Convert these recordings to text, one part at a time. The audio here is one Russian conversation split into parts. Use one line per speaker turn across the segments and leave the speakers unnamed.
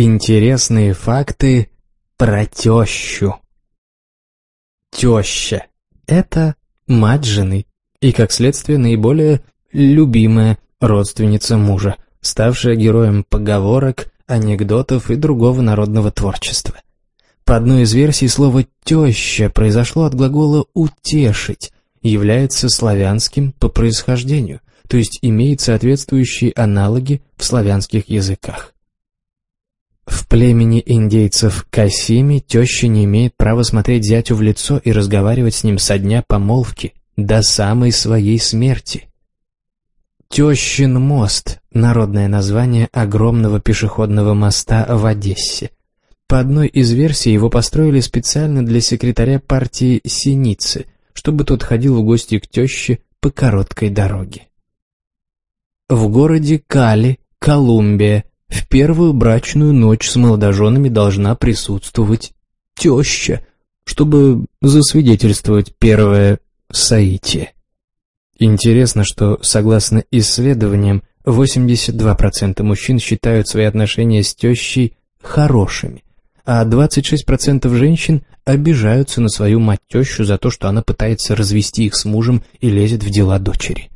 Интересные факты про тещу. Теща – это мать жены и, как следствие, наиболее любимая родственница мужа, ставшая героем поговорок, анекдотов и другого народного творчества. По одной из версий слово «теща» произошло от глагола «утешить», является славянским по происхождению, то есть имеет соответствующие аналоги в славянских языках. В племени индейцев Касими теща не имеет права смотреть зятю в лицо и разговаривать с ним со дня помолвки до самой своей смерти. Тещин мост – народное название огромного пешеходного моста в Одессе. По одной из версий его построили специально для секретаря партии Синицы, чтобы тот ходил в гости к теще по короткой дороге. В городе Кали, Колумбия, в первую брачную ночь с молодоженами должна присутствовать теща, чтобы засвидетельствовать первое соитие. Интересно, что, согласно исследованиям, 82% мужчин считают свои отношения с тещей хорошими, а 26% женщин обижаются на свою мать-тещу за то, что она пытается развести их с мужем и лезет в дела дочери.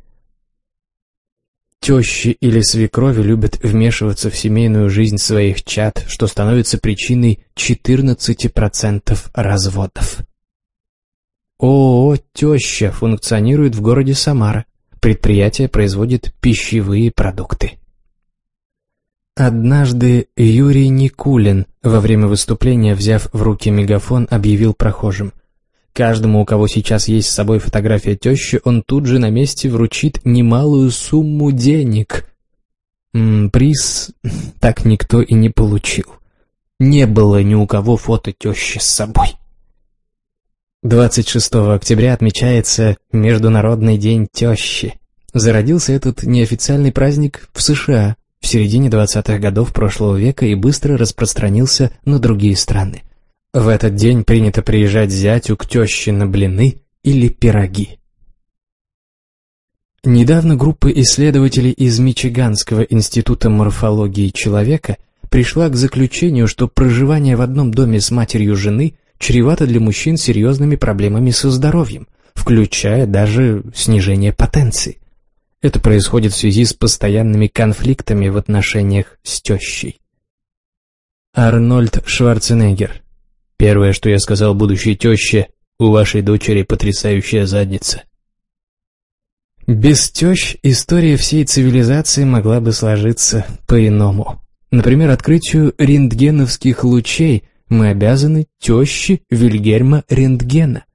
Тещи или свекрови любят вмешиваться в семейную жизнь своих чад, что становится причиной 14% разводов. ООО «Теща» функционирует в городе Самара. Предприятие производит пищевые продукты. Однажды Юрий Никулин, во время выступления, взяв в руки мегафон, объявил прохожим. Каждому, у кого сейчас есть с собой фотография тещи, он тут же на месте вручит немалую сумму денег. М -м, приз так никто и не получил. Не было ни у кого фото тещи с собой. 26 октября отмечается Международный день тещи. Зародился этот неофициальный праздник в США в середине 20-х годов прошлого века и быстро распространился на другие страны. В этот день принято приезжать зятю к теще на блины или пироги. Недавно группа исследователей из Мичиганского института морфологии человека пришла к заключению, что проживание в одном доме с матерью жены чревато для мужчин серьезными проблемами со здоровьем, включая даже снижение потенции. Это происходит в связи с постоянными конфликтами в отношениях с тещей. Арнольд Шварценеггер Первое, что я сказал будущей теще, у вашей дочери потрясающая задница. Без тещ история всей цивилизации могла бы сложиться по-иному. Например, открытию рентгеновских лучей мы обязаны теще Вильгельма Рентгена.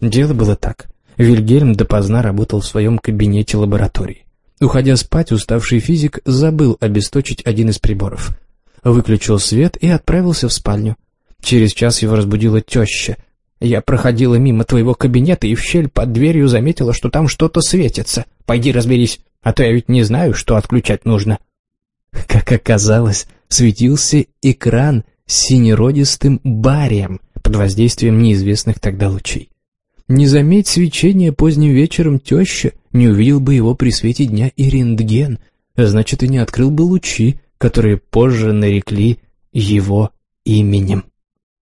Дело было так. Вильгельм допоздна работал в своем кабинете лаборатории. Уходя спать, уставший физик забыл обесточить один из приборов. Выключил свет и отправился в спальню. Через час его разбудила теща. Я проходила мимо твоего кабинета и в щель под дверью заметила, что там что-то светится. Пойди разберись, а то я ведь не знаю, что отключать нужно. Как оказалось, светился экран с синеродистым барием под воздействием неизвестных тогда лучей. Не заметь свечение поздним вечером теща, не увидел бы его при свете дня и рентген, значит, и не открыл бы лучи, которые позже нарекли его именем.